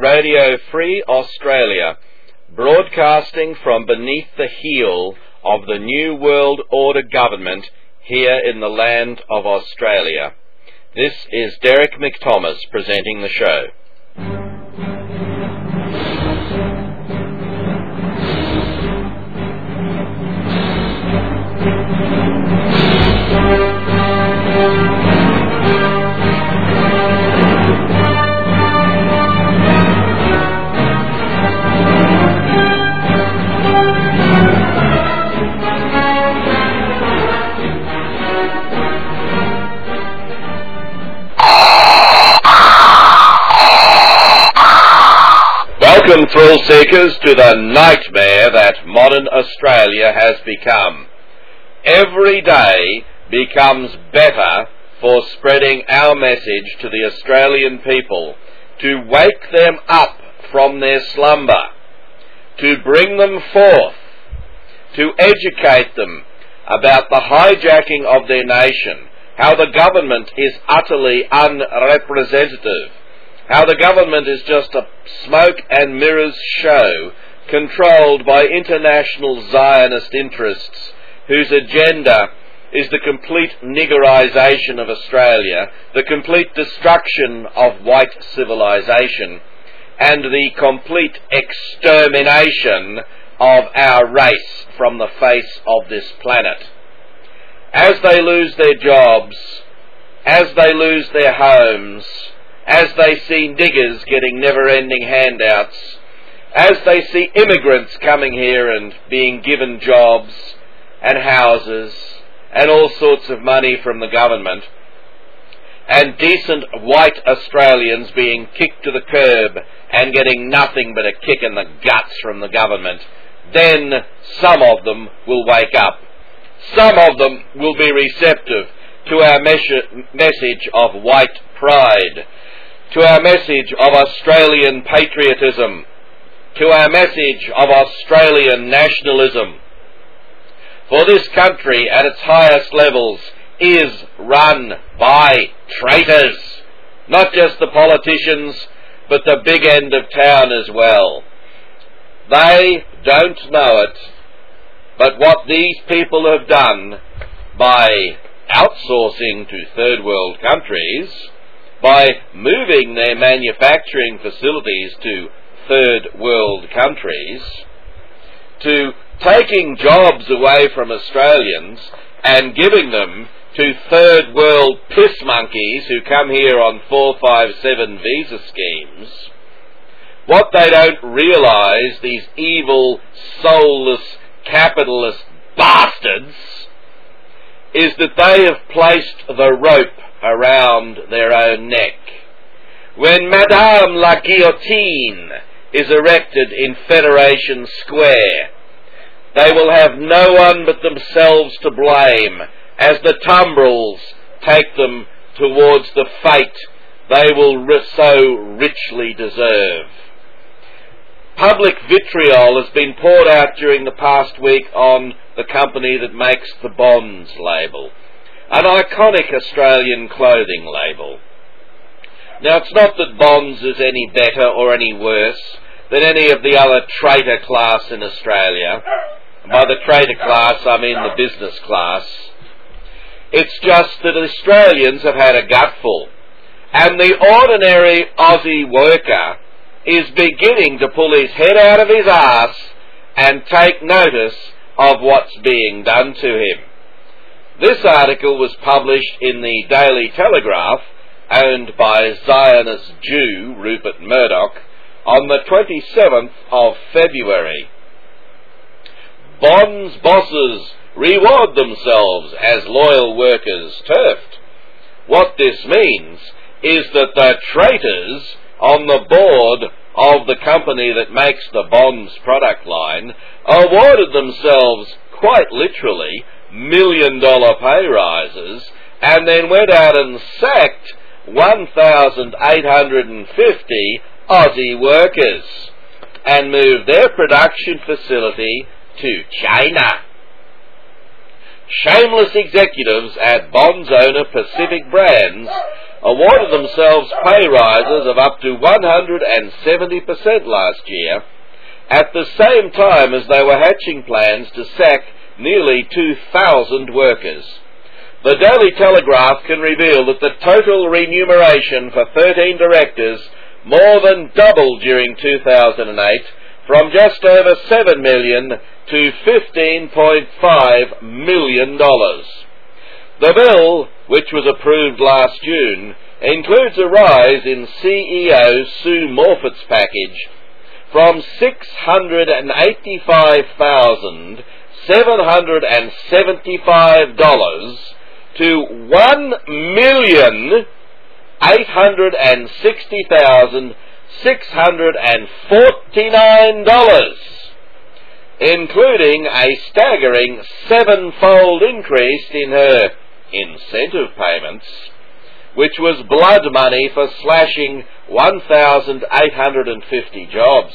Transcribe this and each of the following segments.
Radio Free Australia, broadcasting from beneath the heel of the New World Order government here in the land of Australia. This is Derek McThomas presenting the show. To the nightmare that modern Australia has become. Every day becomes better for spreading our message to the Australian people, to wake them up from their slumber, to bring them forth, to educate them about the hijacking of their nation, how the government is utterly unrepresentative, how the government is just a smoke and mirrors show controlled by international Zionist interests whose agenda is the complete niggerization of Australia, the complete destruction of white civilization, and the complete extermination of our race from the face of this planet. As they lose their jobs, as they lose their homes, as they see diggers getting never ending handouts, as they see immigrants coming here and being given jobs and houses and all sorts of money from the government, and decent white Australians being kicked to the curb and getting nothing but a kick in the guts from the government, then some of them will wake up. Some of them will be receptive to our message of white pride to our message of Australian patriotism, to our message of Australian nationalism. For this country at its highest levels is run by traitors, not just the politicians, but the big end of town as well. They don't know it, but what these people have done by outsourcing to third world countries by moving their manufacturing facilities to third world countries, to taking jobs away from Australians and giving them to third world piss monkeys who come here on 457 visa schemes. What they don't realise, these evil, soulless, capitalist bastards, is that they have placed the rope around their own neck. When Madame la Guillotine is erected in Federation Square, they will have no one but themselves to blame as the tumbrils take them towards the fate they will so richly deserve. Public vitriol has been poured out during the past week on the company that makes the Bonds label an iconic Australian clothing label. Now, it's not that Bonds is any better or any worse than any of the other trader class in Australia. by the trader class, I mean the business class. It's just that Australians have had a gutful. And the ordinary Aussie worker is beginning to pull his head out of his ass and take notice of what's being done to him. This article was published in the Daily Telegraph, owned by Zionist Jew Rupert Murdoch, on the 27th of February. Bonds bosses reward themselves as loyal workers turfed. What this means is that the traitors on the board of the company that makes the Bonds product line awarded themselves, quite literally, million dollar pay rises and then went out and sacked 1,850 Aussie workers and moved their production facility to China. shameless executives at Bonds owner Pacific Brands awarded themselves pay rises of up to 170% last year, at the same time as they were hatching plans to sack nearly 2,000 workers. The Daily Telegraph can reveal that the total remuneration for 13 directors more than doubled during 2008 from just over 7 million to 15.5 million dollars. The bill, which was approved last June, includes a rise in CEO Sue Morphet's package from $685,775 to one million eight hundred and sixty thousand six hundred and forty nine dollars, including a staggering sevenfold increase in her incentive payments, which was blood money for slashing 1,850 jobs.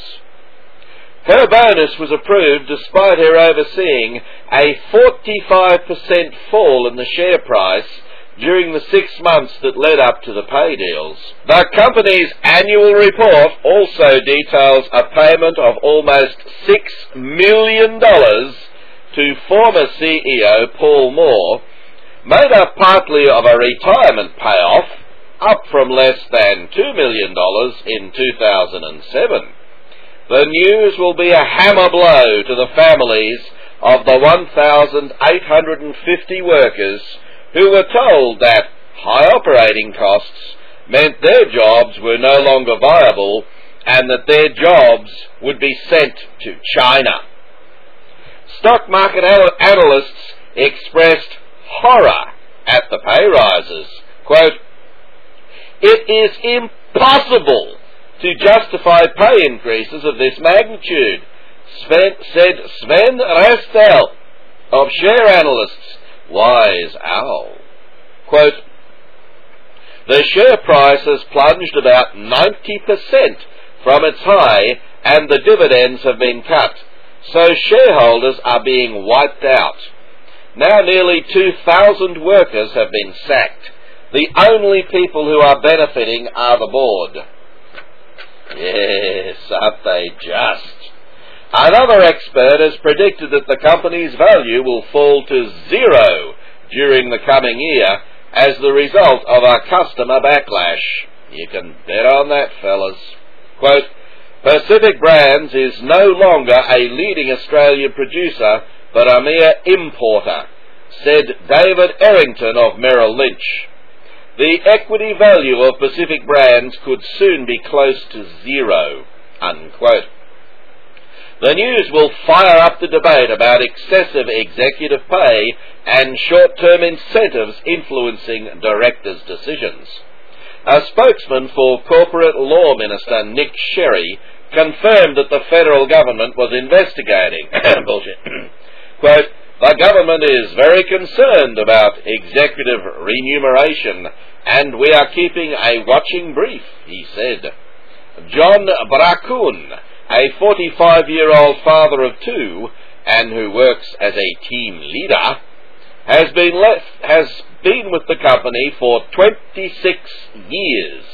Her bonus was approved despite her overseeing a 45% fall in the share price during the six months that led up to the pay deals. The company's annual report also details a payment of almost $6 million to former CEO Paul Moore, made up partly of a retirement payoff, up from less than $2 million in 2007. The news will be a hammer blow to the families of the 1,850 workers who were told that high operating costs meant their jobs were no longer viable and that their jobs would be sent to China. Stock market analysts expressed horror at the pay rises. Quote, it is impossible to justify pay increases of this magnitude, Sven, said Sven Restel of Share Analysts wise owl. Quote, the share price has plunged about 90% from its high and the dividends have been cut, so shareholders are being wiped out. Now nearly 2,000 workers have been sacked. The only people who are benefiting are the board. Yes, aren't they just? Another expert has predicted that the company's value will fall to zero during the coming year as the result of a customer backlash. You can bet on that, fellas. Quote, Pacific Brands is no longer a leading Australian producer, but a mere importer, said David Errington of Merrill Lynch. The equity value of Pacific Brands could soon be close to zero. Unquote. The news will fire up the debate about excessive executive pay and short-term incentives influencing directors' decisions. A spokesman for Corporate Law Minister Nick Sherry confirmed that the federal government was investigating. Bullshit. Quote, the government is very concerned about executive remuneration and we are keeping a watching brief, he said. John Bracoon, a 45 year old father of two and who works as a team leader, has been left, has been with the company for 26 years.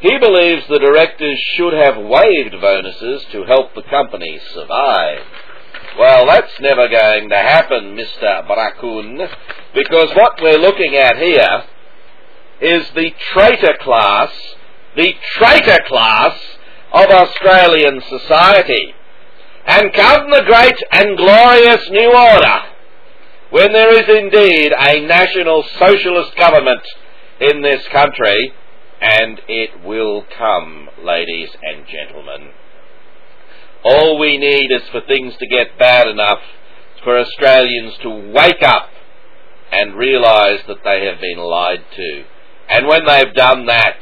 He believes the directors should have waived bonuses to help the company survive. Well, that's never going to happen, Mr. Bracoon, because what we're looking at here is the traitor class, the traitor class of Australian society. And come the great and glorious new order, when there is indeed a national socialist government in this country, and it will come, ladies and gentlemen. All we need is for things to get bad enough for Australians to wake up and realise that they have been lied to. And when they've done that,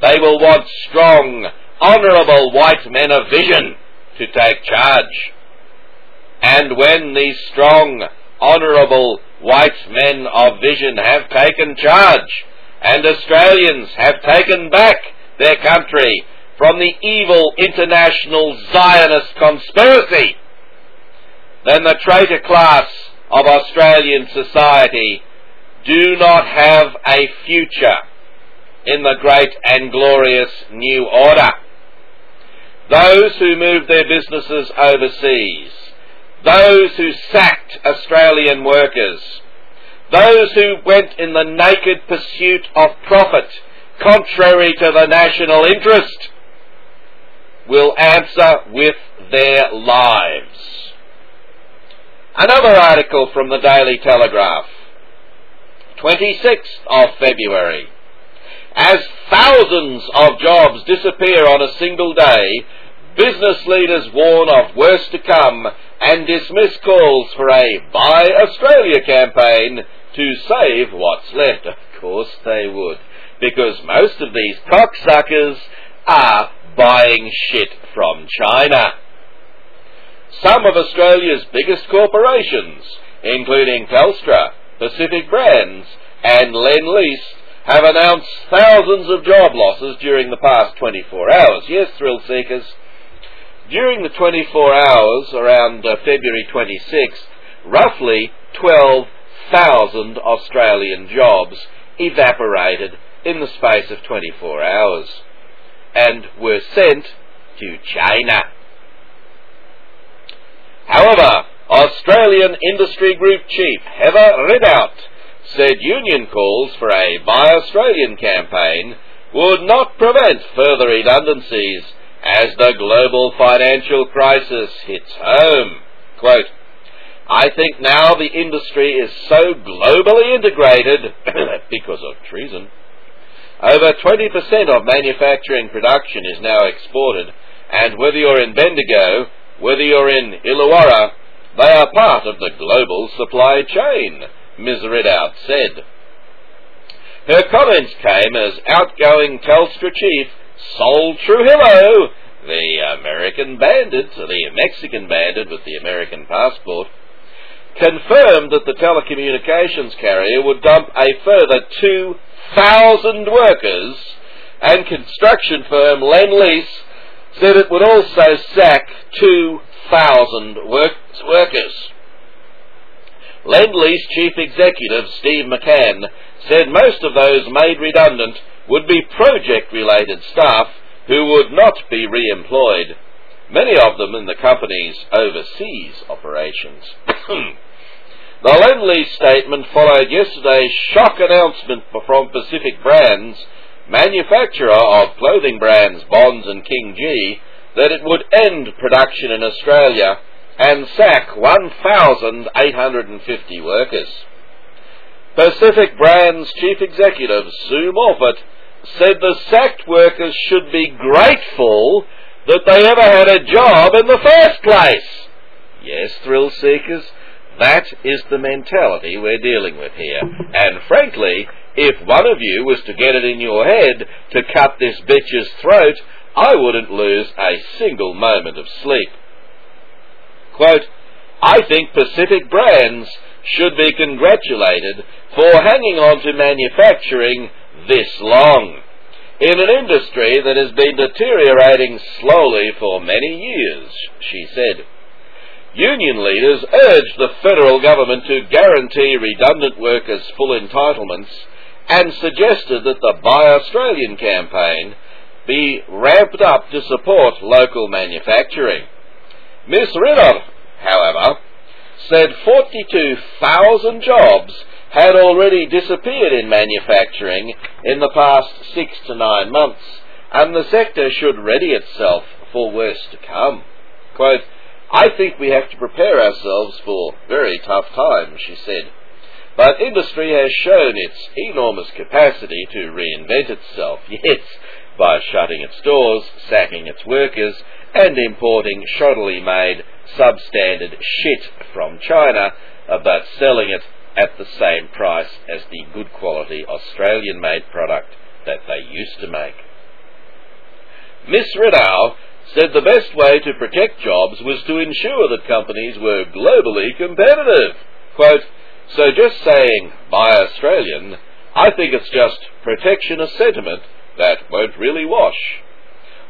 they will want strong, honourable white men of vision to take charge. And when these strong, honourable white men of vision have taken charge, and Australians have taken back their country from the evil international Zionist conspiracy, then the traitor class of Australian society do not have a future in the great and glorious new order. Those who moved their businesses overseas, those who sacked Australian workers, those who went in the naked pursuit of profit contrary to the national interest, will answer with their lives. Another article from the Daily Telegraph, 26th of February. As thousands of jobs disappear on a single day, business leaders warn of worse to come and dismiss calls for a Buy Australia campaign to save what's left. Of course they would, because most of these cocksuckers are buying shit from China. Some of Australia's biggest corporations, including Telstra, Pacific Brands, and Lendlease, have announced thousands of job losses during the past 24 hours. Yes, thrill seekers. During the 24 hours around uh, February 26th, roughly 12,000 Australian jobs evaporated in the space of 24 hours and were sent to China. However, Australian Industry Group Chief Heather Ridout said union calls for a Buy Australian campaign would not prevent further redundancies as the global financial crisis hits home. Quote, I think now the industry is so globally integrated because of treason. Over 20% of manufacturing production is now exported, and whether you're in Bendigo, whether you're in Illawarra, they are part of the global supply chain. Ms. Ridout said. Her comments came as outgoing Telstra chief Sol Trujillo, the American bandit, the Mexican bandit with the American passport, confirmed that the telecommunications carrier would dump a further 2,000 workers, and construction firm Lendlease said it would also sack 2,000 work- workers. Lendlease Chief Executive Steve McCann said most of those made redundant would be project-related staff who would not be re-employed, many of them in the company's overseas operations. the Lendlease statement followed yesterday's shock announcement from Pacific Brands, manufacturer of clothing brands Bonds and King Gee, that it would end production in Australia and sack 1,850 workers. Pacific Brand's chief executive, Sue Morphet, said the sacked workers should be grateful that they ever had a job in the first place. Yes, thrill seekers, that is the mentality we're dealing with here. And frankly, if one of you was to get it in your head to cut this bitch's throat, I wouldn't lose a single moment of sleep. Quote, I think Pacific Brands should be congratulated for hanging on to manufacturing this long in an industry that has been deteriorating slowly for many years, she said. Union leaders urged the federal government to guarantee redundant workers full entitlements and suggested that the Buy Australian campaign be ramped up to support local manufacturing. Miss Ridout, however, said 42,000 jobs had already disappeared in manufacturing in the past six to nine months, and the sector should ready itself for worse to come. Quote, I think we have to prepare ourselves for very tough times, she said. But industry has shown its enormous capacity to reinvent itself, yes, by shutting its doors, sacking its workers, and importing shoddily made substandard shit from China, uh, but selling it at the same price as the good quality Australian made product that they used to make. Miss Ridout said the best way to protect jobs was to ensure that companies were globally competitive. Quote, so just saying, buy Australian, I think it's just protectionist sentiment that won't really wash.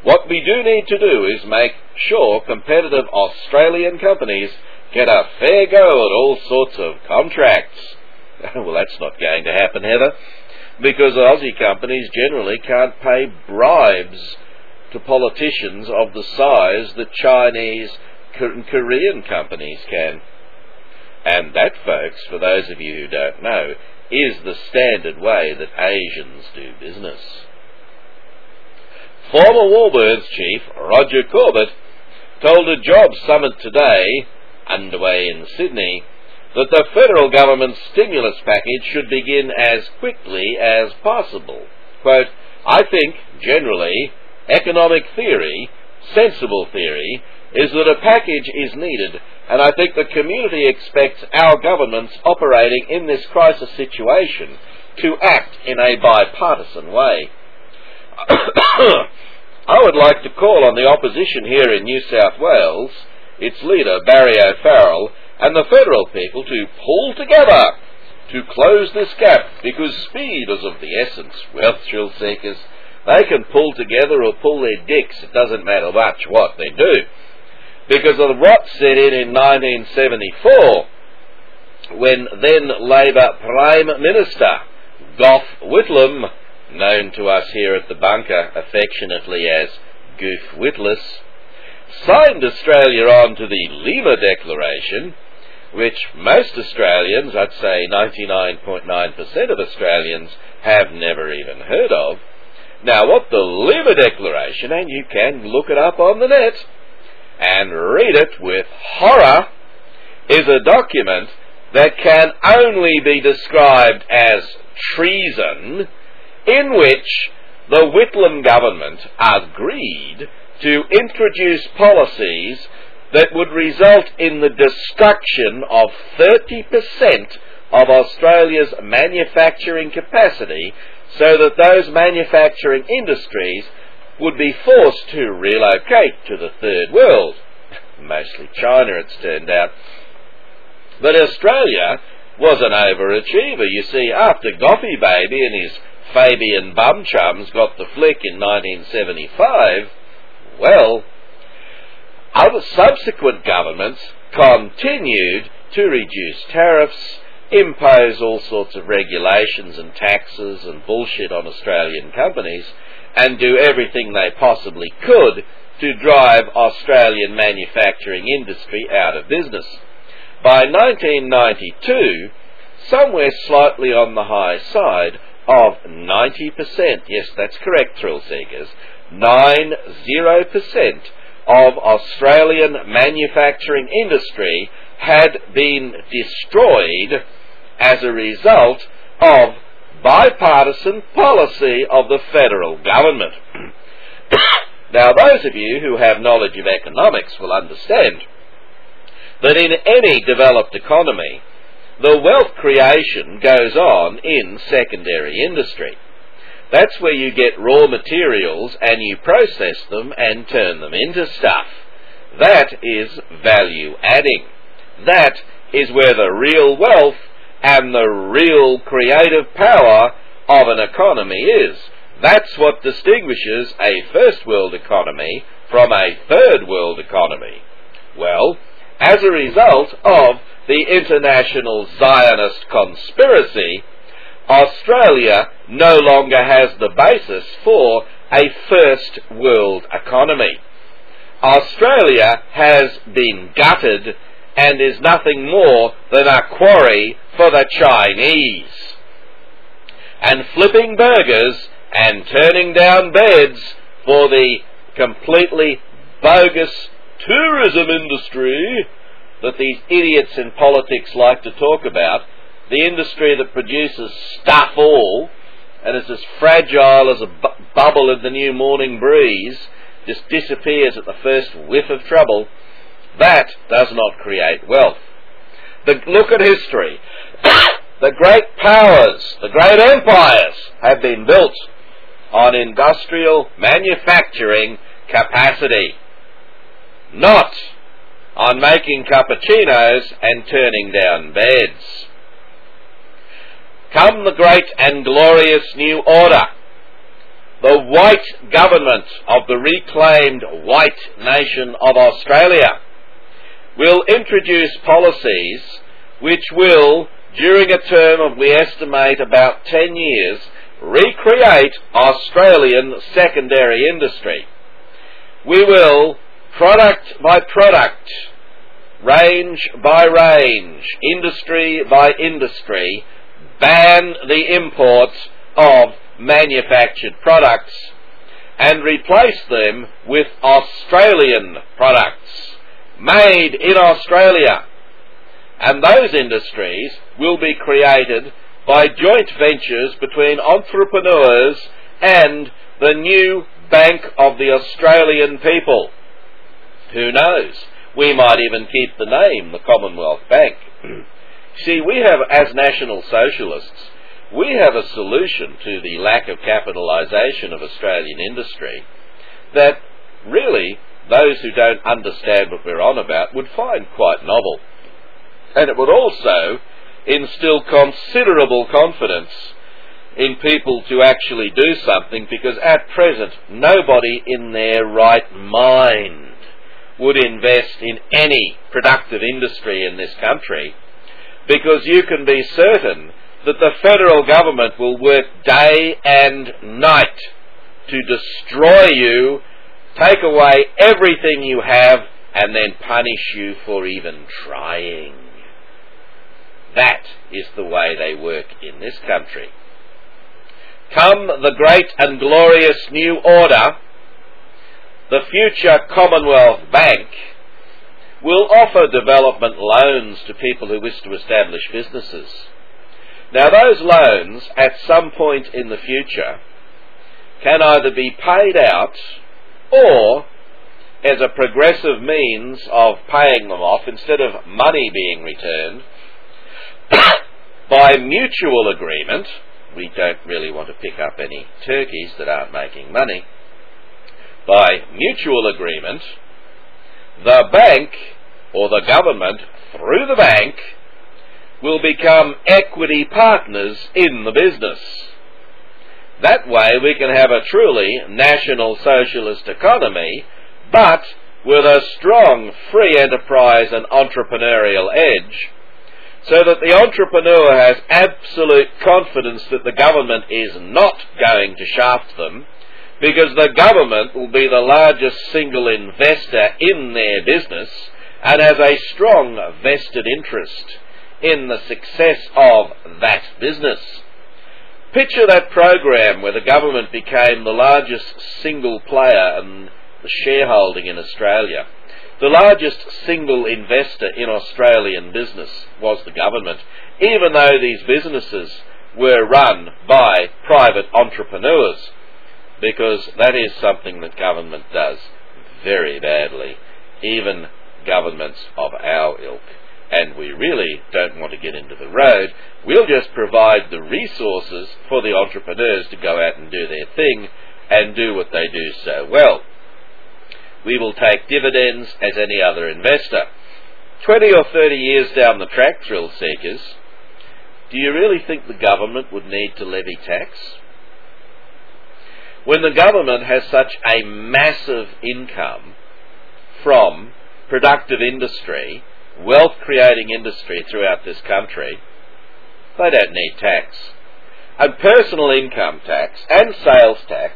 What we do need to do is make sure competitive Australian companies get a fair go at all sorts of contracts. well, that's not going to happen, Heather, because Aussie companies generally can't pay bribes to politicians of the size that Chinese and Korean companies can. And that, folks, for those of you who don't know, is the standard way that Asians do business. Former Woolworths chief Roger Corbett told a job summit today, underway in Sydney, that the federal government's stimulus package should begin as quickly as possible. Quote, I think, generally, economic theory, sensible theory, is that a package is needed, and I think the community expects our governments operating in this crisis situation to act in a bipartisan way. I would like to call on the opposition here in New South Wales, its leader Barry O'Farrell, and the federal people to pull together to close this gap because speed is of the essence. Wealth thrill seekers, they can pull together or pull their dicks. It doesn't matter much what they do. Because of the rot set in in 1974 when then Labor Prime Minister Gough Whitlam known to us here at the bunker affectionately as Goof Witless, signed Australia on to the Lima Declaration, which most Australians, I'd say 99.9% of Australians, have never even heard of. Now, what the Lima Declaration, and you can look it up on the net and read it with horror, is a document that can only be described as treason in which the Whitlam government agreed to introduce policies that would result in the destruction of 30% of Australia's manufacturing capacity so that those manufacturing industries would be forced to relocate to the third world. Mostly China, it's turned out. But Australia was an overachiever. You see, after Goughy Baby and his Fabian bum chums got the flick in 1975, well, other subsequent governments continued to reduce tariffs, impose all sorts of regulations and taxes and bullshit on Australian companies, and do everything they possibly could to drive Australian manufacturing industry out of business. By 1992, somewhere slightly on the high side, of 90%, yes, that's correct, thrill seekers, 90% of Australian manufacturing industry had been destroyed as a result of bipartisan policy of the federal government. now, those of you who have knowledge of economics will understand that in any developed economy, the wealth creation goes on in secondary industry. That's where you get raw materials and you process them and turn them into stuff. That is value adding. That is where the real wealth and the real creative power of an economy is. That's what distinguishes a first world economy from a third world economy. Well, as a result of the international Zionist conspiracy, Australia no longer has the basis for a first world economy. Australia has been gutted and is nothing more than a quarry for the Chinese. And flipping burgers and turning down beds for the completely bogus tourism industry that these idiots in politics like to talk about, the industry that produces stuff all and is as fragile as a bu- bubble in the new morning breeze, just disappears at the first whiff of trouble, that does not create wealth. The, look at history. the great powers, the great empires have been built on industrial manufacturing capacity, not on making cappuccinos and turning down beds. Come the great and glorious new order. The white government of the reclaimed white nation of Australia will introduce policies which will, during a term of we estimate about 10 years, recreate Australian secondary industry. We will, product by product, range by range, industry by industry, ban the import of manufactured products and replace them with Australian products made in Australia. And those industries will be created by joint ventures between entrepreneurs and the new Bank of the Australian people. Who knows? We might even keep the name the Commonwealth Bank. See, we have, as National Socialists, we have a solution to the lack of capitalisation of Australian industry that really those who don't understand what we're on about would find quite novel. And it would also instill considerable confidence in people to actually do something because at present nobody in their right mind would invest in any productive industry in this country because you can be certain that the federal government will work day and night to destroy you, take away everything you have, and then punish you for even trying. That is the way they work in this country. Come the great and glorious new order, the future Commonwealth Bank will offer development loans to people who wish to establish businesses. Now those loans, at some point in the future, can either be paid out or as a progressive means of paying them off instead of money being returned by mutual agreement. We don't really want to pick up any turkeys that aren't making money. By mutual agreement, the bank or the government through the bank will become equity partners in the business. That way we can have a truly national socialist economy, but with a strong free enterprise and entrepreneurial edge, so that the entrepreneur has absolute confidence that the government is not going to shaft them, because the government will be the largest single investor in their business and has a strong vested interest in the success of that business. Picture that program where the government became the largest single player in the shareholding in Australia. The largest single investor in Australian business was the government, even though these businesses were run by private entrepreneurs, because that is something that government does very badly, even governments of our ilk and we really don't want to get into the road, we'll just provide the resources for the entrepreneurs to go out and do their thing and do what they do so well. We will take dividends as any other investor. 20 or 30 years down the track, thrill seekers, do you really think the government would need to levy tax? When the government has such a massive income from productive industry wealth creating industry throughout this country, they don't need tax. And personal income tax and sales tax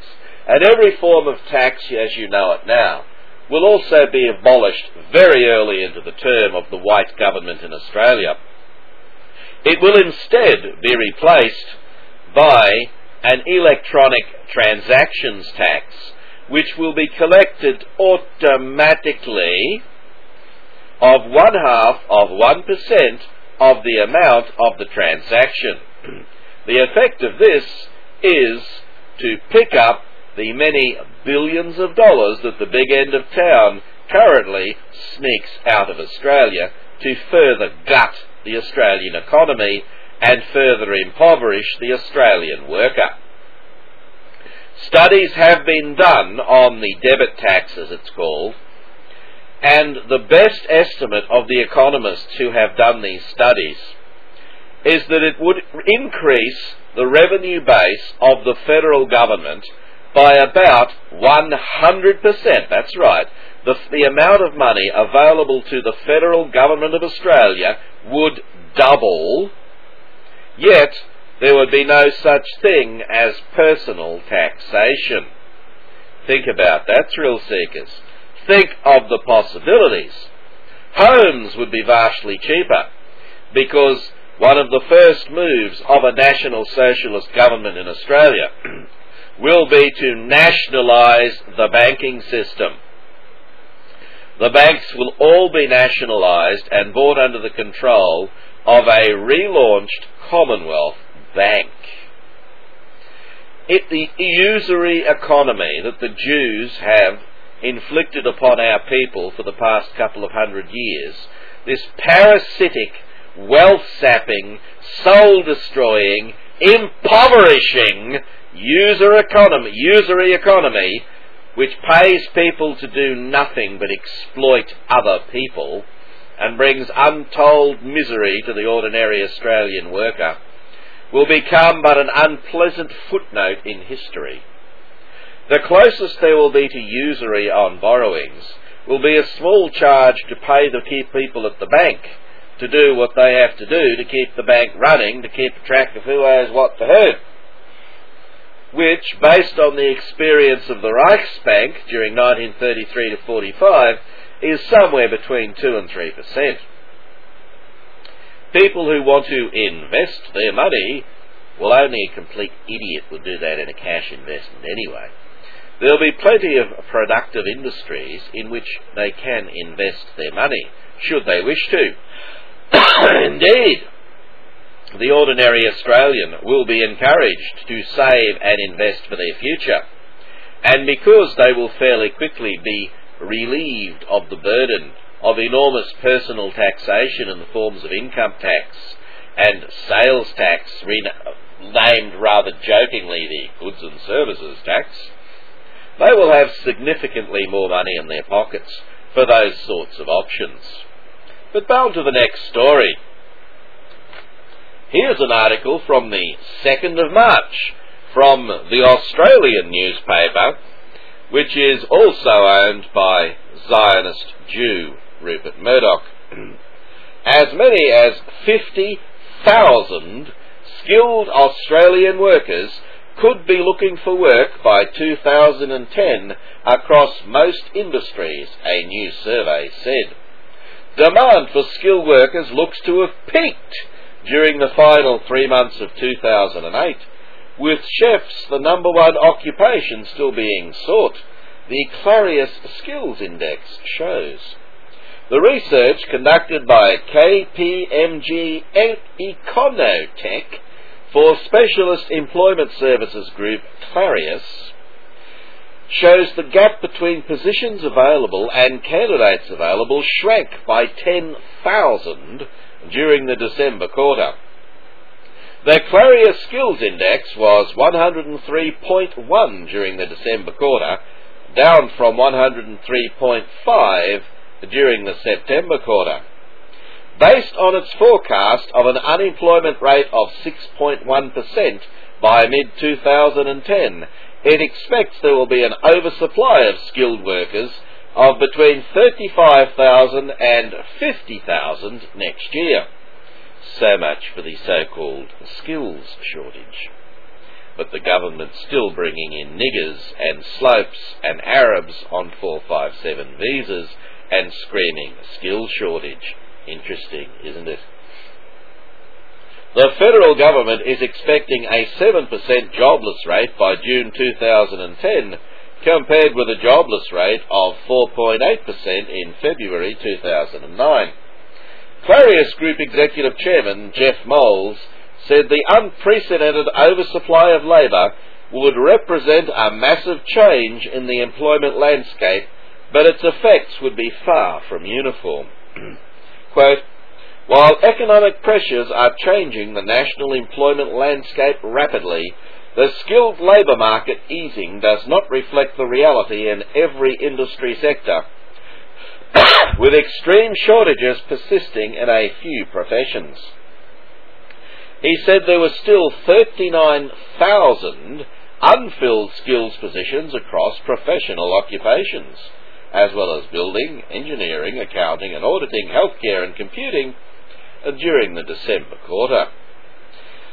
and every form of tax as you know it now will also be abolished very early into the term of the white government in Australia. It will instead be replaced by an electronic transactions tax which will be collected automatically of one half of 1% of the amount of the transaction. the effect of this is to pick up the many billions of dollars that the big end of town currently sneaks out of Australia to further gut the Australian economy and further impoverish the Australian worker. Studies have been done on the debit tax, as it's called, and the best estimate of the economists who have done these studies is that it would increase the revenue base of the federal government by about 100%, that's right, the, the amount of money available to the federal government of Australia would double, yet there would be no such thing as personal taxation. Think about that, thrill seekers. Think of the possibilities. Homes would be vastly cheaper because one of the first moves of a national socialist government in Australia will be to nationalise the banking system. The banks will all be nationalised and brought under the control of a relaunched Commonwealth Bank. It, the usury economy that the Jews have inflicted upon our people for the past couple of hundred years, this parasitic, wealth sapping, soul destroying, impoverishing user economy, usury economy, which pays people to do nothing but exploit other people and brings untold misery to the ordinary Australian worker, will become but an unpleasant footnote in history. The closest there will be to usury on borrowings will be a small charge to pay the people at the bank to do what they have to do to keep the bank running, to keep track of who owes what to who. Which, based on the experience of the Reichsbank during 1933 to 45, is somewhere between 2 and 3 percent. People who want to invest their money, well, only a complete idiot would do that in a cash investment anyway. There'll be plenty of productive industries in which they can invest their money, should they wish to. Indeed, the ordinary Australian will be encouraged to save and invest for their future. And because they will fairly quickly be relieved of the burden of enormous personal taxation in the forms of income tax and sales tax, named rather jokingly the goods and services tax, they will have significantly more money in their pockets for those sorts of options. But bound to the next story. Here's an article from the 2nd of March from the Australian newspaper, which is also owned by Zionist Jew Rupert Murdoch. As many as 50,000 skilled Australian workers could be looking for work by 2010 across most industries, a new survey said. Demand for skilled workers looks to have peaked during the final three months of 2008, with chefs the number one occupation still being sought, the Clarius Skills Index shows. The research conducted by KPMG Econtech for Specialist Employment Services Group Clarius shows the gap between positions available and candidates available shrank by 10,000 during the December quarter. The Clarius Skills Index was 103.1 during the December quarter, down from 103.5 during the September quarter based on its forecast of an unemployment rate of 6.1% by mid-2010. It expects there will be an oversupply of skilled workers of between 35,000 and 50,000 next year. So much for the so-called skills shortage. But the government's still bringing in niggers and slopes and Arabs on 457 visas and screaming skills shortage. Interesting, isn't it? The federal government is expecting a 7% jobless rate by June 2010 compared with a jobless rate of 4.8% in February 2009. Clarius Group Executive Chairman Jeff Moles said the unprecedented oversupply of labour would represent a massive change in the employment landscape, but its effects would be far from uniform. Quote, while economic pressures are changing the national employment landscape rapidly, the skilled labour market easing does not reflect the reality in every industry sector, with extreme shortages persisting in a few professions. He said there were still 39,000 unfilled skills positions across professional occupations, as well as building, engineering, accounting and auditing, healthcare and computing during the December quarter.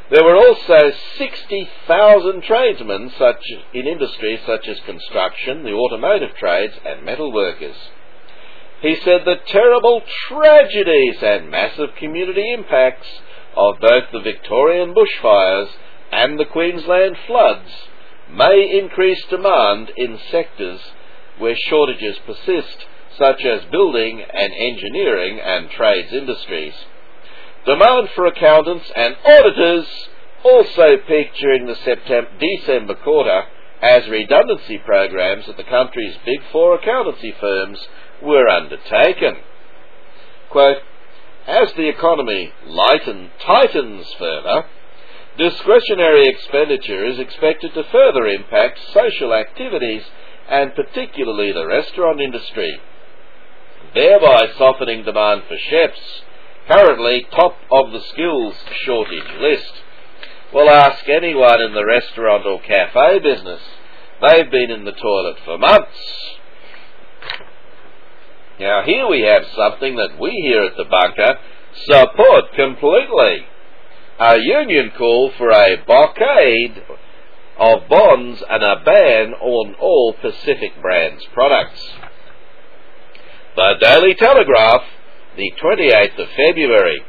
There were also 60,000 tradesmen such in industries such as construction, the automotive trades and metal workers. He said the terrible tragedies and massive community impacts of both the Victorian bushfires and the Queensland floods may increase demand in sectors where shortages persist, such as building and engineering and trades industries. Demand for accountants and auditors also peaked during the September, December quarter as redundancy programs at the country's big four accountancy firms were undertaken. Quote, as the economy lighten, tightens further, discretionary expenditure is expected to further impact social activities and particularly the restaurant industry, thereby softening demand for chefs, currently top of the skills shortage list. Well, ask anyone in the restaurant or cafe business. They've been in the toilet for months. Now here we have something that we here at the bunker support completely. A union call for a blockade of bonds and a ban on all Pacific Brands products. The Daily Telegraph, the 28th of February.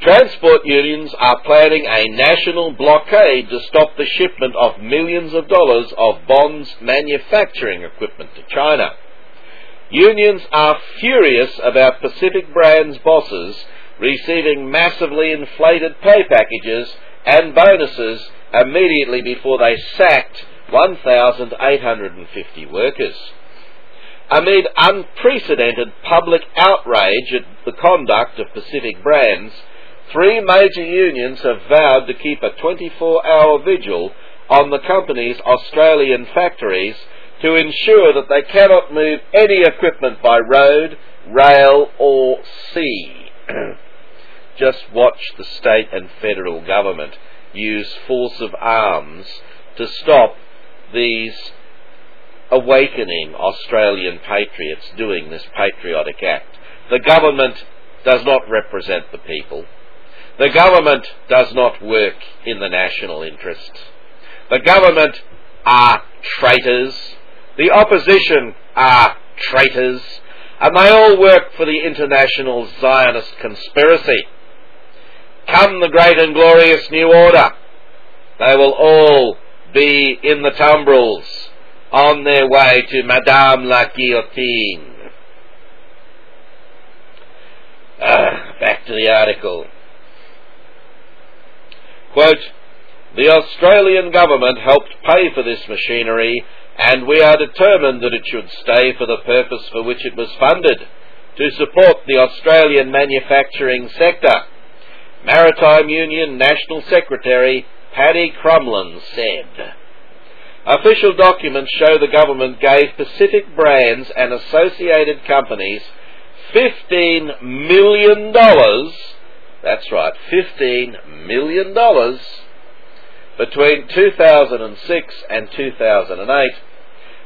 Transport unions are planning a national blockade to stop the shipment of millions of dollars of bonds manufacturing equipment to China. Unions are furious about Pacific Brands bosses receiving massively inflated pay packages and bonuses immediately before they sacked 1,850 workers. Amid unprecedented public outrage at the conduct of Pacific Brands, three major unions have vowed to keep a 24-hour vigil on the company's Australian factories to ensure that they cannot move any equipment by road, rail or sea. Just watch the state and federal government use force of arms to stop these awakening Australian patriots doing this patriotic act. The government does not represent the people. The government does not work in the national interest. The government are traitors the opposition are traitors, and they all work for the international Zionist conspiracy. Come the great and glorious new order, they will all be in the tumbrils on their way to Madame la Guillotine. Ah, back to the article. Quote, the Australian government helped pay for this machinery and we are determined that it should stay for the purpose for which it was funded, to support the Australian manufacturing sector. Maritime Union National Secretary Paddy Crumlin said. Official documents show the government gave Pacific Brands and associated companies $15 million, that's right, $15 million between 2006 and 2008,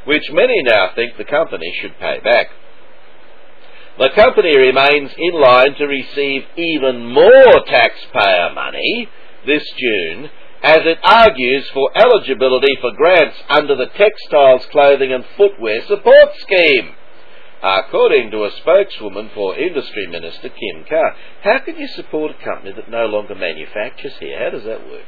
which many now think the company should pay back. The company remains in line to receive even more taxpayer money this June as it argues for eligibility for grants under the Textiles, Clothing and Footwear Support Scheme. According to a spokeswoman for Industry Minister Kim Carr, how can you support a company that no longer manufactures here? How does that work?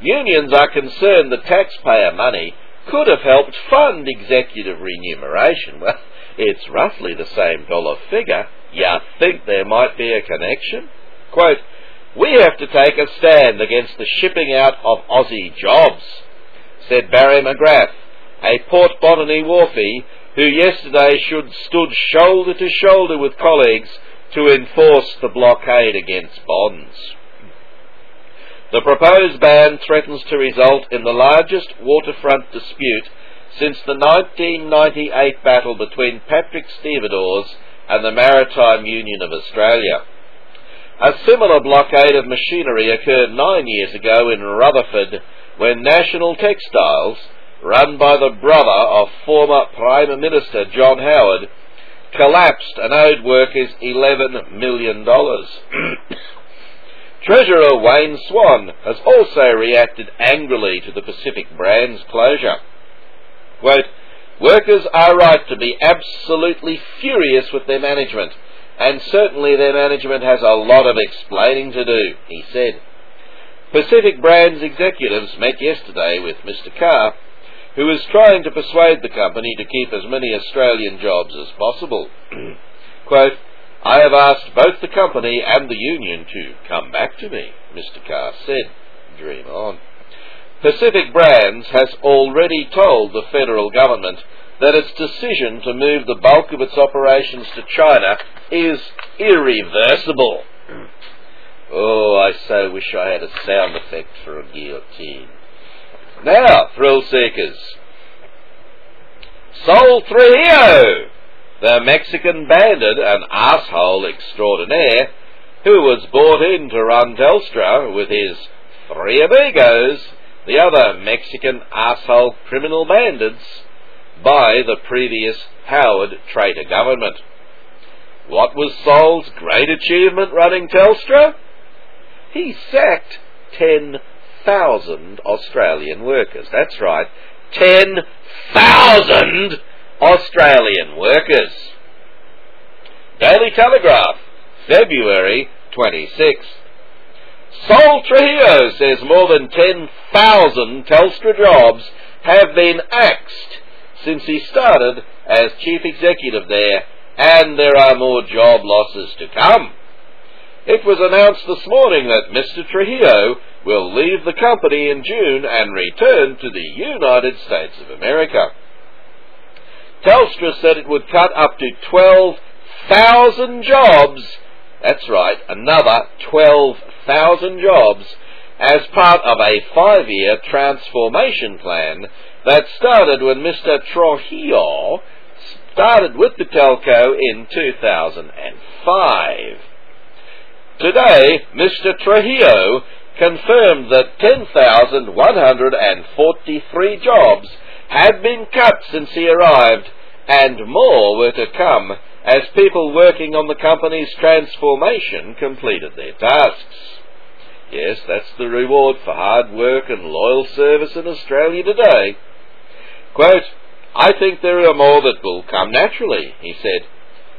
Unions are concerned the taxpayer money could have helped fund executive remuneration. Well, it's roughly the same dollar figure. You think there might be a connection? Quote, we have to take a stand against the shipping out of Aussie jobs, said Barry McGrath, a Port Botany wharfie who yesterday should stood shoulder to shoulder with colleagues to enforce the blockade against bonds. The proposed ban threatens to result in the largest waterfront dispute since the 1998 battle between Patrick Stevedores and the Maritime Union of Australia. A similar blockade of machinery occurred nine years ago in Rutherford when National Textiles, run by the brother of former Prime Minister John Howard, collapsed and owed workers $11 million. Treasurer Wayne Swan has also reacted angrily to the Pacific Brands closure. Quote, Workers are right to be absolutely furious with their management, and certainly their management has a lot of explaining to do, he said. Pacific Brands executives met yesterday with Mr. Carr, who is trying to persuade the company to keep as many Australian jobs as possible. Quote, I have asked both the company and the union to come back to me, Mr. Carr said. Dream on. Pacific Brands has already told the federal government that its decision to move the bulk of its operations to China is irreversible. Oh, I so wish I had a sound effect for a guillotine. Now, thrill seekers. Sol Trujillo the Mexican bandit and asshole extraordinaire, who was brought in to run Telstra with his three amigos, the other Mexican asshole criminal bandits, by the previous Howard traitor government. What was Sol's great achievement running Telstra? He sacked 10,000 Australian workers. That's right, 10,000 Australian workers. Daily Telegraph, February 26th. Sol Trujillo says more than 10,000 Telstra jobs have been axed since he started as chief executive there, and there are more job losses to come. It was announced this morning that Mr. Trujillo will leave the company in June and return to the United States of America. Telstra said it would cut up to 12,000 jobs. That's right, another 12,000 jobs as part of a five-year transformation plan that started when Mr. Trujillo started with the telco in 2005. Today, Mr. Trujillo confirmed that 10,143 jobs had been cut since he arrived, and more were to come as people working on the company's transformation completed their tasks. Yes, that's the reward for hard work and loyal service in Australia today. Quote, I think there are more that will come naturally, he said.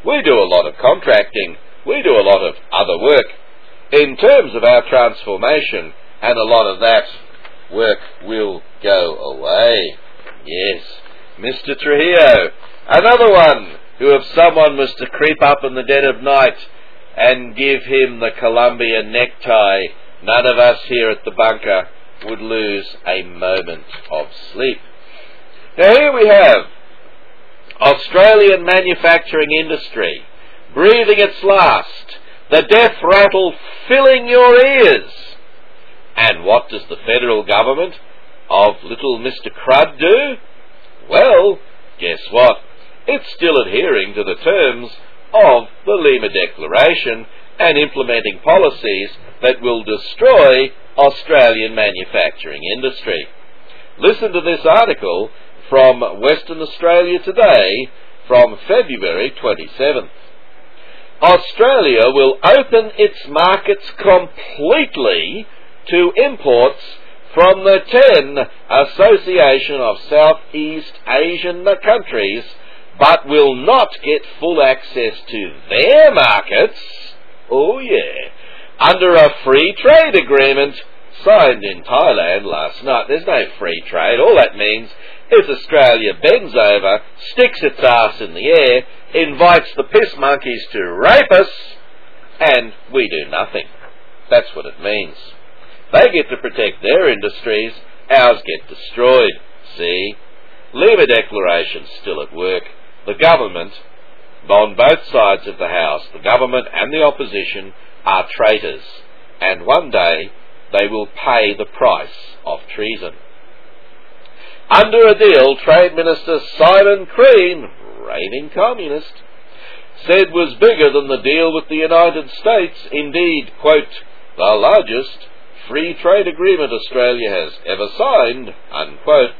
We do a lot of contracting. We do a lot of other work. In terms of our transformation, and a lot of that work will go away. Yes, Mr. Trujillo, another one who if someone was to creep up in the dead of night and give him the Columbia necktie, none of us here at the bunker would lose a moment of sleep. Now here we have Australian manufacturing industry breathing its last, the death rattle filling your ears. And what does the federal government of little Mr. Crud do? Well, guess what? It's still adhering to the terms of the Lima Declaration and implementing policies that will destroy Australian manufacturing industry. Listen to this article from Western Australia Today from February 27th. Australia will open its markets completely to imports from the 10 Association of Southeast Asian countries, but will not get full access to their markets, oh yeah, under a free trade agreement signed in Thailand last night. There's no free trade. All that means is Australia bends over, sticks its ass in the air, invites the piss monkeys to rape us, and we do nothing. That's what it means. They get to protect their industries, ours get destroyed. See? Lima Declaration's still at work. The government, on both sides of the House, the government and the opposition, are traitors, and one day they will pay the price of treason. Under a deal, Trade Minister Simon Crean, reigning communist, said was bigger than the deal with the United States, indeed, quote, the largest free trade agreement Australia has ever signed, unquote.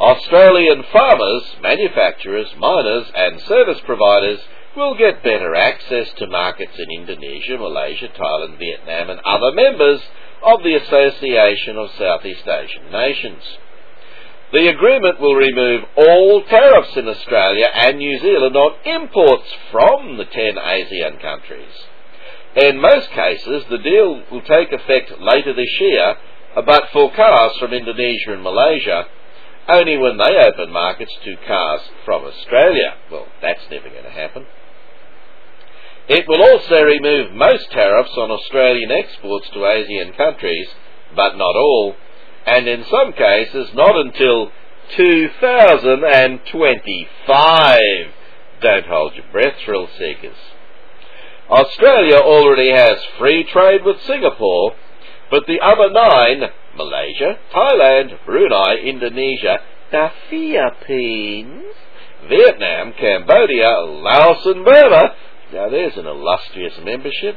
Australian farmers, manufacturers, miners and service providers will get better access to markets in Indonesia, Malaysia, Thailand, Vietnam and other members of the Association of Southeast Asian Nations. The agreement will remove all tariffs in Australia and New Zealand on imports from the 10 ASEAN countries. In most cases, the deal will take effect later this year, but for cars from Indonesia and Malaysia, only when they open markets to cars from Australia. Well, that's never going to happen. It will also remove most tariffs on Australian exports to Asian countries, but not all, and in some cases not until 2025. Don't hold your breath, thrill seekers. Australia already has free trade with Singapore, but the other nine, Malaysia, Thailand, Brunei, Indonesia, the Philippines, Vietnam, Cambodia, Laos and Burma, now there's an illustrious membership,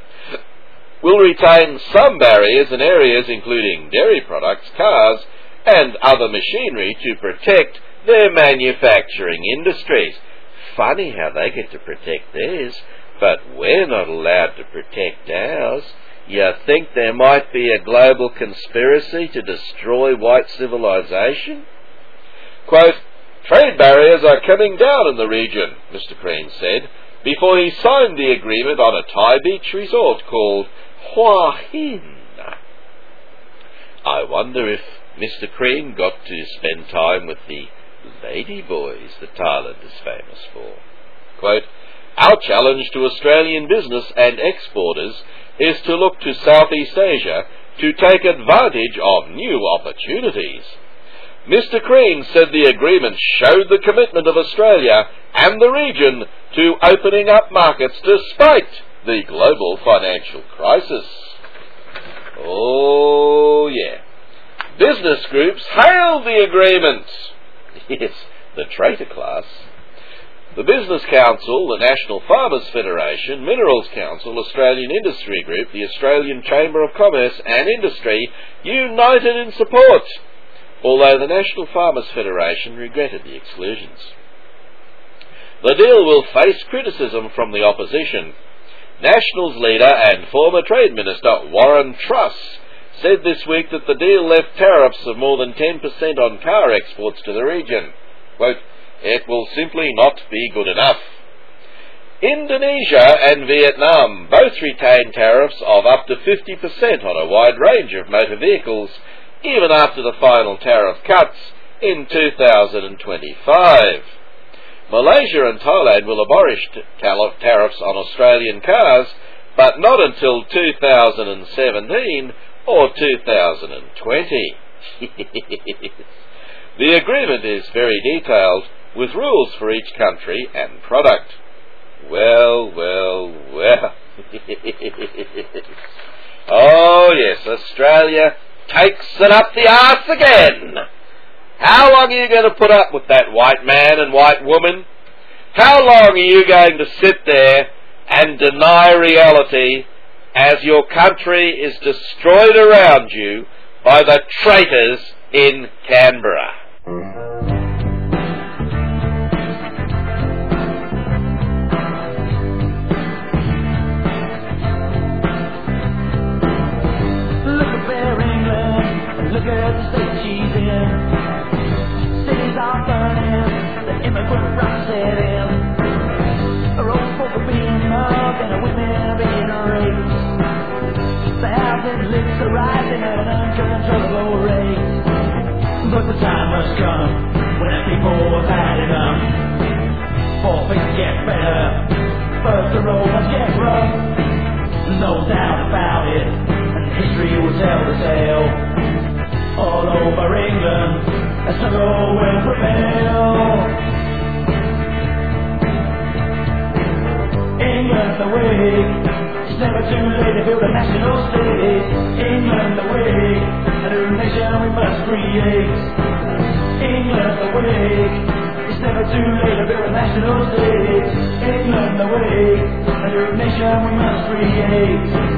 will retain some barriers in areas including dairy products, cars, and other machinery to protect their manufacturing industries. Funny how they get to protect theirs, but we're not allowed to protect ours. You think there might be a global conspiracy to destroy white civilization? Quote, Trade barriers are coming down in the region, Mr. Crane said, before he signed the agreement on a Thai beach resort called Hua Hin. I wonder if Mr. Crane got to spend time with the lady boys that Thailand is famous for. Quote, Our challenge to Australian business and exporters is to look to Southeast Asia to take advantage of new opportunities. Mr. Crean said the agreement showed the commitment of Australia and the region to opening up markets despite the global financial crisis. Oh, yeah. Business groups hailed the agreement. Yes, the traitor class. The Business Council, the National Farmers Federation, Minerals Council, Australian Industry Group, the Australian Chamber of Commerce and Industry united in support, although the National Farmers Federation regretted the exclusions. The deal will face criticism from the opposition. Nationals leader and former Trade Minister Warren Truss said this week that the deal left tariffs of more than 10% on car exports to the region. Quote, it will simply not be good enough. Indonesia and Vietnam both retain tariffs of up to 50% on a wide range of motor vehicles, even after the final tariff cuts in 2025. Malaysia and Thailand will abolish tariffs on Australian cars, but not until 2017 or 2020. the agreement is very detailed with rules for each country and product. Well, well, well. oh yes, Australia takes it up the arse again. How long are you going to put up with that white man and white woman? How long are you going to sit there and deny reality as your country is destroyed around you by the traitors in Canberra? But the time must come when the people have had enough. For things get better, first the road must get rough. No doubt about it, and history will tell the tale. All over England, a struggle will prevail. England awake. It's never too late to build a national state. England awake, a new nation we must create. England awake. It's never too late to build a national state. England awake, a new nation we must create.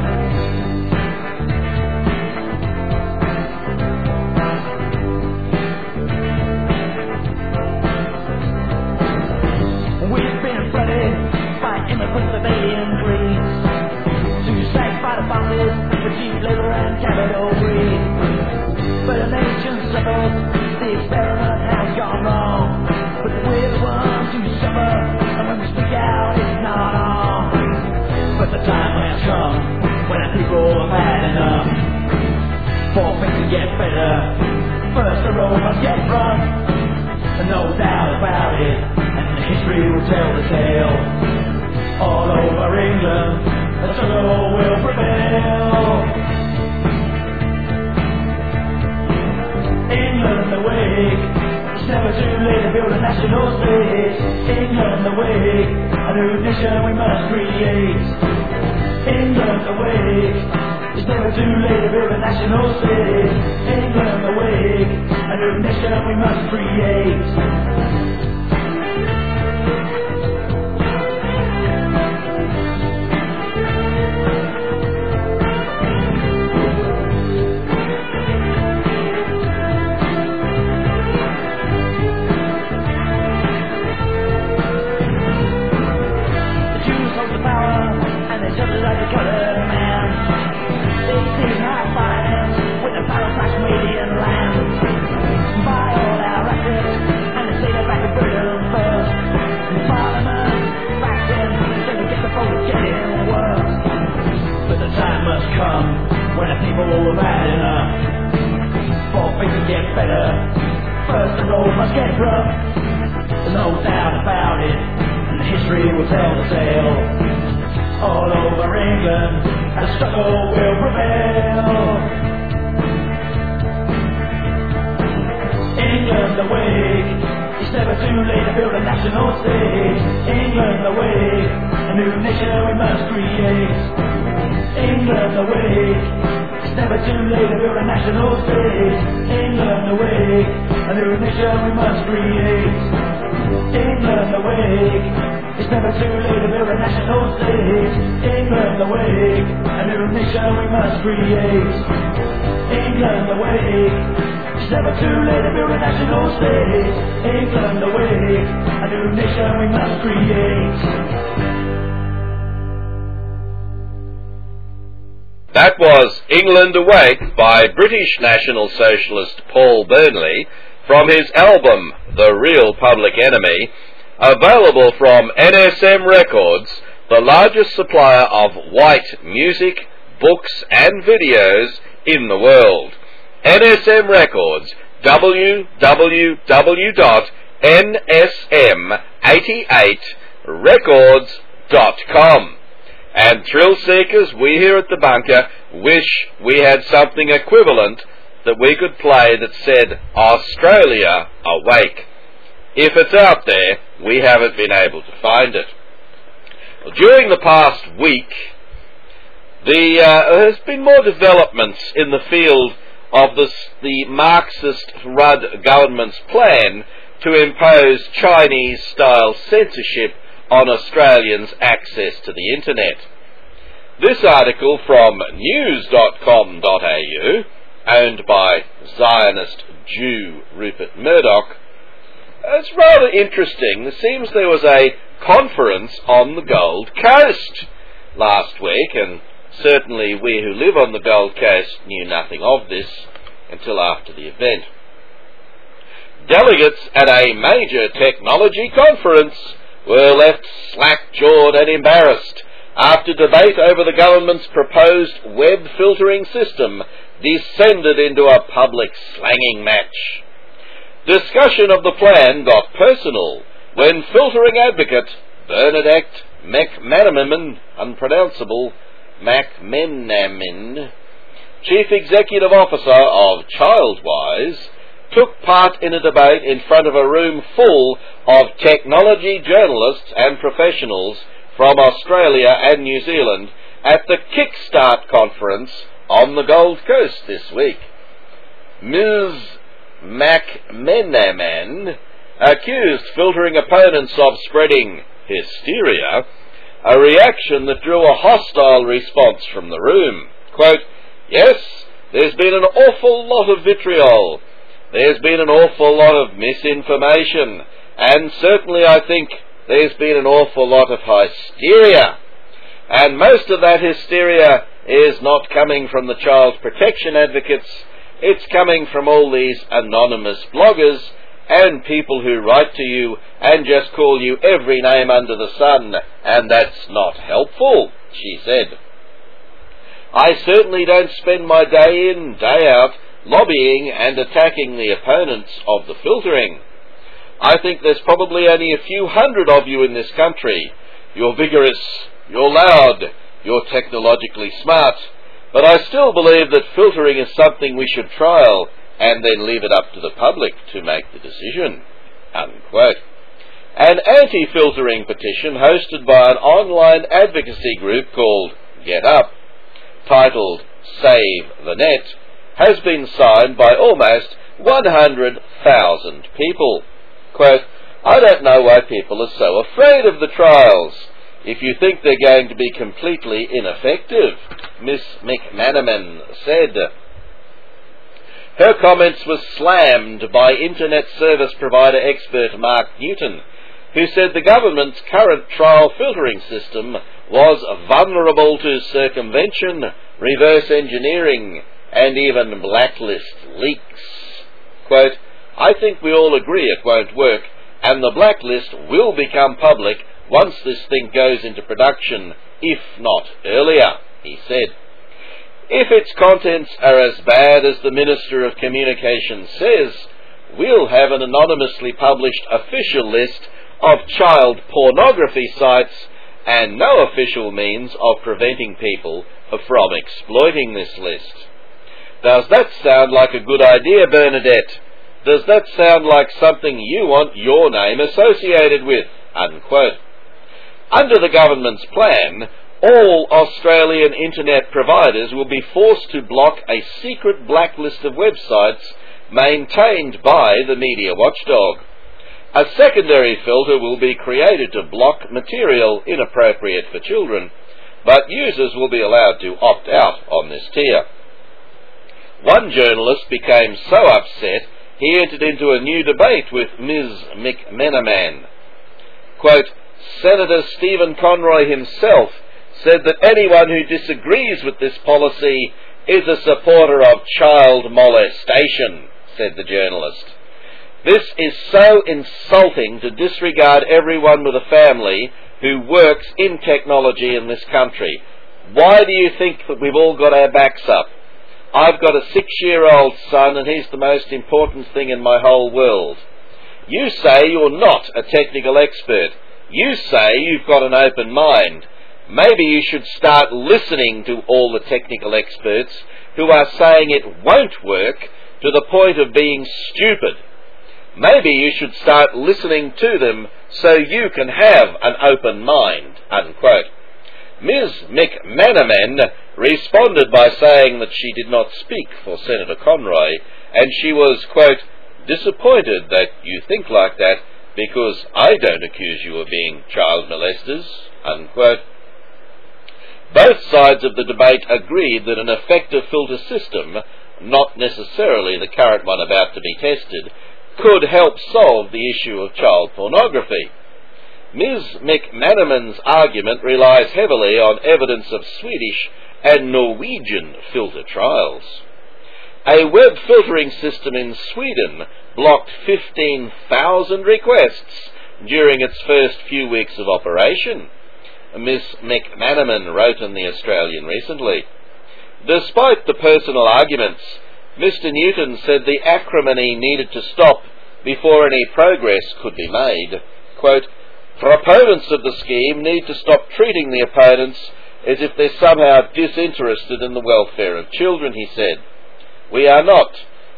Must create. England awake, it's never too late to build a national state. England awake, a new nation we must create. The tale. All over England, the struggle will prevail. England awake, it's never too late to build a national state. England awake, a new nation we must create. England awake, it's never too late to build a national state. England awake, a new nation we must create. England awake. It's never too late to build a national state. England awake. A new nation we must create. England awake. It's never too late to build a national state. England awake. A new nation we must create. That was England Awake by British National Socialist Paul Burnley from his album The Real Public Enemy, available from NSM Records, the largest supplier of white music, books and videos in the world. NSM Records, www.nsm88records.com. And thrill seekers, we here at the bunker wish we had something equivalent that we could play that said Australia awake. If it's out there, we haven't been able to find it. Well, during the past week, the, uh, there's been more developments in the field of this, the Marxist Rudd government's plan to impose Chinese-style censorship on Australians' access to the internet. This article from news.com.au, owned by Zionist Jew Rupert Murdoch, it's rather interesting. It seems there was a conference on the Gold Coast last week, and certainly we who live on the Gold Coast knew nothing of this until after the event. Delegates at a major technology conference were left slack-jawed and embarrassed after debate over the government's proposed web filtering system descended into a public slanging match. Discussion of the plan got personal when filtering advocate Bernadette McManaman, unpronounceable, McMenamin, Chief Executive Officer of Childwise, took part in a debate in front of a room full of technology journalists and professionals from Australia and New Zealand at the Kickstart conference on the Gold Coast this week. Ms. McMenamin accused filtering opponents of spreading hysteria, a reaction that drew a hostile response from the room. Quote, Yes, there's been an awful lot of vitriol. There's been an awful lot of misinformation. And certainly I think there's been an awful lot of hysteria. And most of that hysteria is not coming from the child protection advocates. It's coming from all these anonymous bloggers and people who write to you and just call you every name under the sun, and that's not helpful, she said. I certainly don't spend my day in, day out, lobbying and attacking the opponents of the filtering. I think there's probably only a few hundred of you in this country. You're vigorous, you're loud, you're technologically smart, but I still believe that filtering is something we should trial and then leave it up to the public to make the decision. Unquote. An anti-filtering petition hosted by an online advocacy group called Get Up, titled Save the Net, has been signed by almost 100,000 people. Quote, I don't know why people are so afraid of the trials. If you think they're going to be completely ineffective, Miss McMenamin said. Her comments were slammed by internet service provider expert Mark Newton, who said the government's current trial filtering system was vulnerable to circumvention, reverse engineering, and even blacklist leaks. Quote, I think we all agree it won't work, and the blacklist will become public once this thing goes into production, if not earlier, he said. If its contents are as bad as the Minister of Communications says, we'll have an anonymously published official list of child pornography sites and no official means of preventing people from exploiting this list. Does that sound like a good idea, Bernadette? Does that sound like something you want your name associated with? Unquote. Under the government's plan, all Australian internet providers will be forced to block a secret blacklist of websites maintained by the media watchdog. A secondary filter will be created to block material inappropriate for children, but users will be allowed to opt out on this tier. One journalist became so upset he entered into a new debate with Ms. McMenamin. Quote, Senator Stephen Conroy himself said that anyone who disagrees with this policy is a supporter of child molestation, said the journalist. This is so insulting to disregard everyone with a family who works in technology in this country. Why do you think that we've all got our backs up? I've got a six year old son and he's the most important thing in my whole world. You say you're not a technical expert. You say you've got an open mind. Maybe you should start listening to all the technical experts who are saying it won't work to the point of being stupid. Maybe you should start listening to them so you can have an open mind. Unquote. Ms. McMenamin responded by saying that she did not speak for Senator Conroy, and she was, quote, disappointed that you think like that because I don't accuse you of being child molesters, unquote. Both sides of the debate agreed that an effective filter system, not necessarily the current one about to be tested, could help solve the issue of child pornography. Ms. McMenamin's argument relies heavily on evidence of Swedish and Norwegian filter trials. A web filtering system in Sweden blocked 15,000 requests during its first few weeks of operation. Miss McMenamin wrote in The Australian recently. Despite the personal arguments, Mr. Newton said the acrimony needed to stop before any progress could be made. Quote, Proponents of the scheme need to stop treating the opponents as if they're somehow disinterested in the welfare of children, he said. We are not.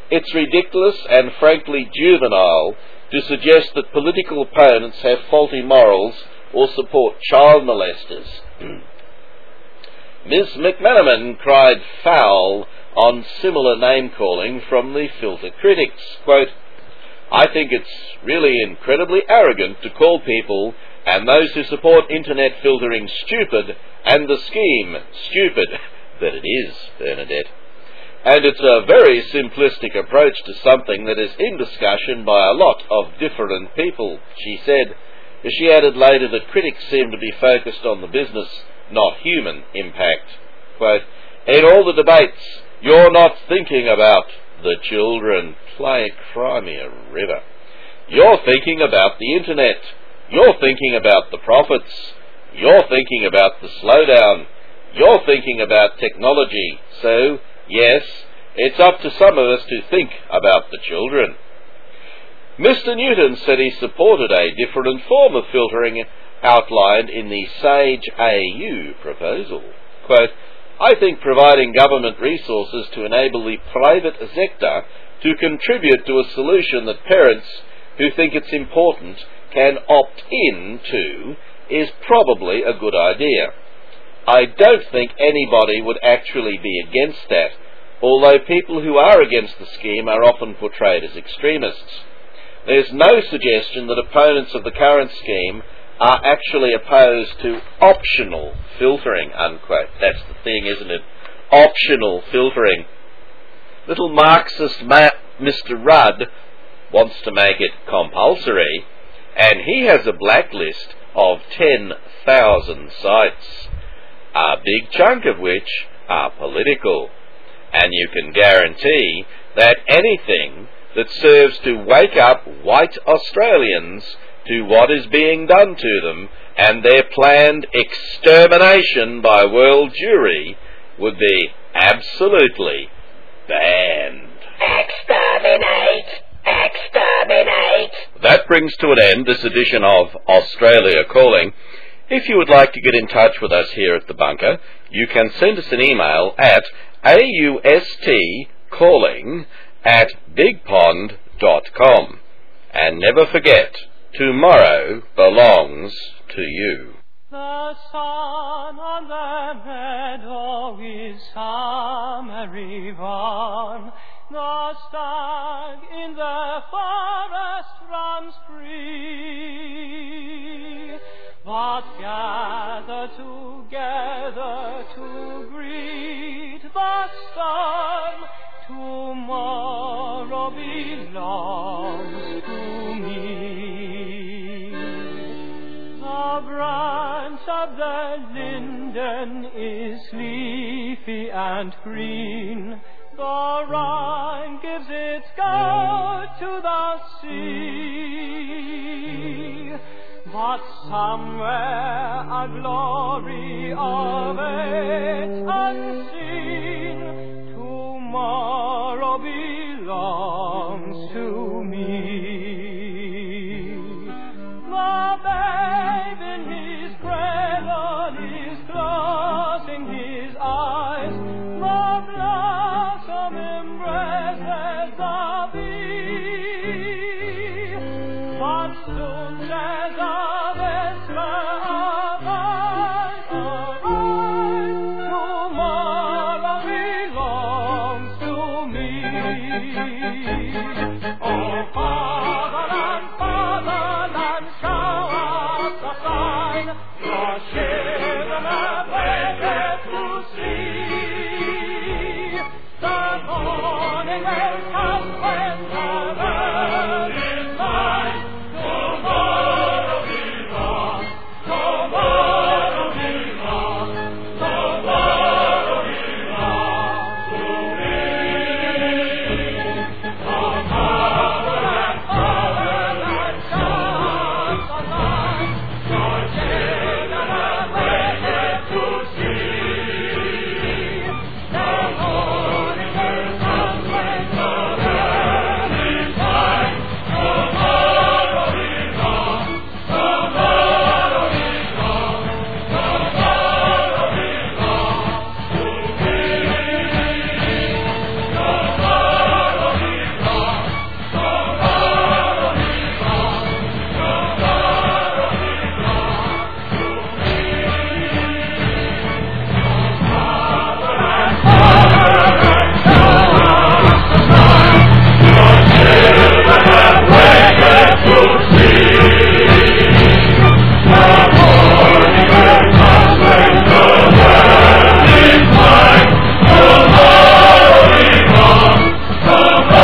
It's ridiculous and frankly juvenile to suggest that political opponents have faulty morals or support child molesters. Ms. McMenamin cried foul on similar name calling from the filter critics. Quote, I think it's really incredibly arrogant to call people and those who support internet filtering stupid and the scheme stupid that it is, Bernadette. And it's a very simplistic approach to something that is in discussion by a lot of different people, she said. She added later that critics seem to be focused on the business, not human impact. Quote, in all the debates, you're not thinking about the children play Cry Me a River. You're thinking about the internet. You're thinking about the profits. You're thinking about the slowdown. You're thinking about technology, so yes, it's up to some of us to think about the children. Mr. Newton said he supported a different form of filtering outlined in the SAGE AU proposal. Quote, I think providing government resources to enable the private sector to contribute to a solution that parents who think it's important can opt in to is probably a good idea. I don't think anybody would actually be against that, although people who are against the scheme are often portrayed as extremists. There's no suggestion that opponents of the current scheme are actually opposed to optional filtering, unquote. That's the thing, isn't it? Optional filtering. Little Marxist ma- Mr. Rudd wants to make it compulsory, and he has a blacklist of 10,000 sites, a big chunk of which are political. And you can guarantee that anything that serves to wake up white Australians to what is being done to them and their planned extermination by world Jewry would be absolutely banned. Exterminate! Exterminate! That brings to an end this edition of Australia Calling. If you would like to get in touch with us here at the bunker, you can send us an email at austcalling at bigpond.com. And never forget, tomorrow belongs to you. The sun on the meadow is summery warm. The stag in the forest runs free. But gather together to greet the sun. Tomorrow belongs to me. The branch of the linden is leafy and green. The Rhine gives its gold to the sea. But somewhere a glory awaits unseen. Tomorrow belongs to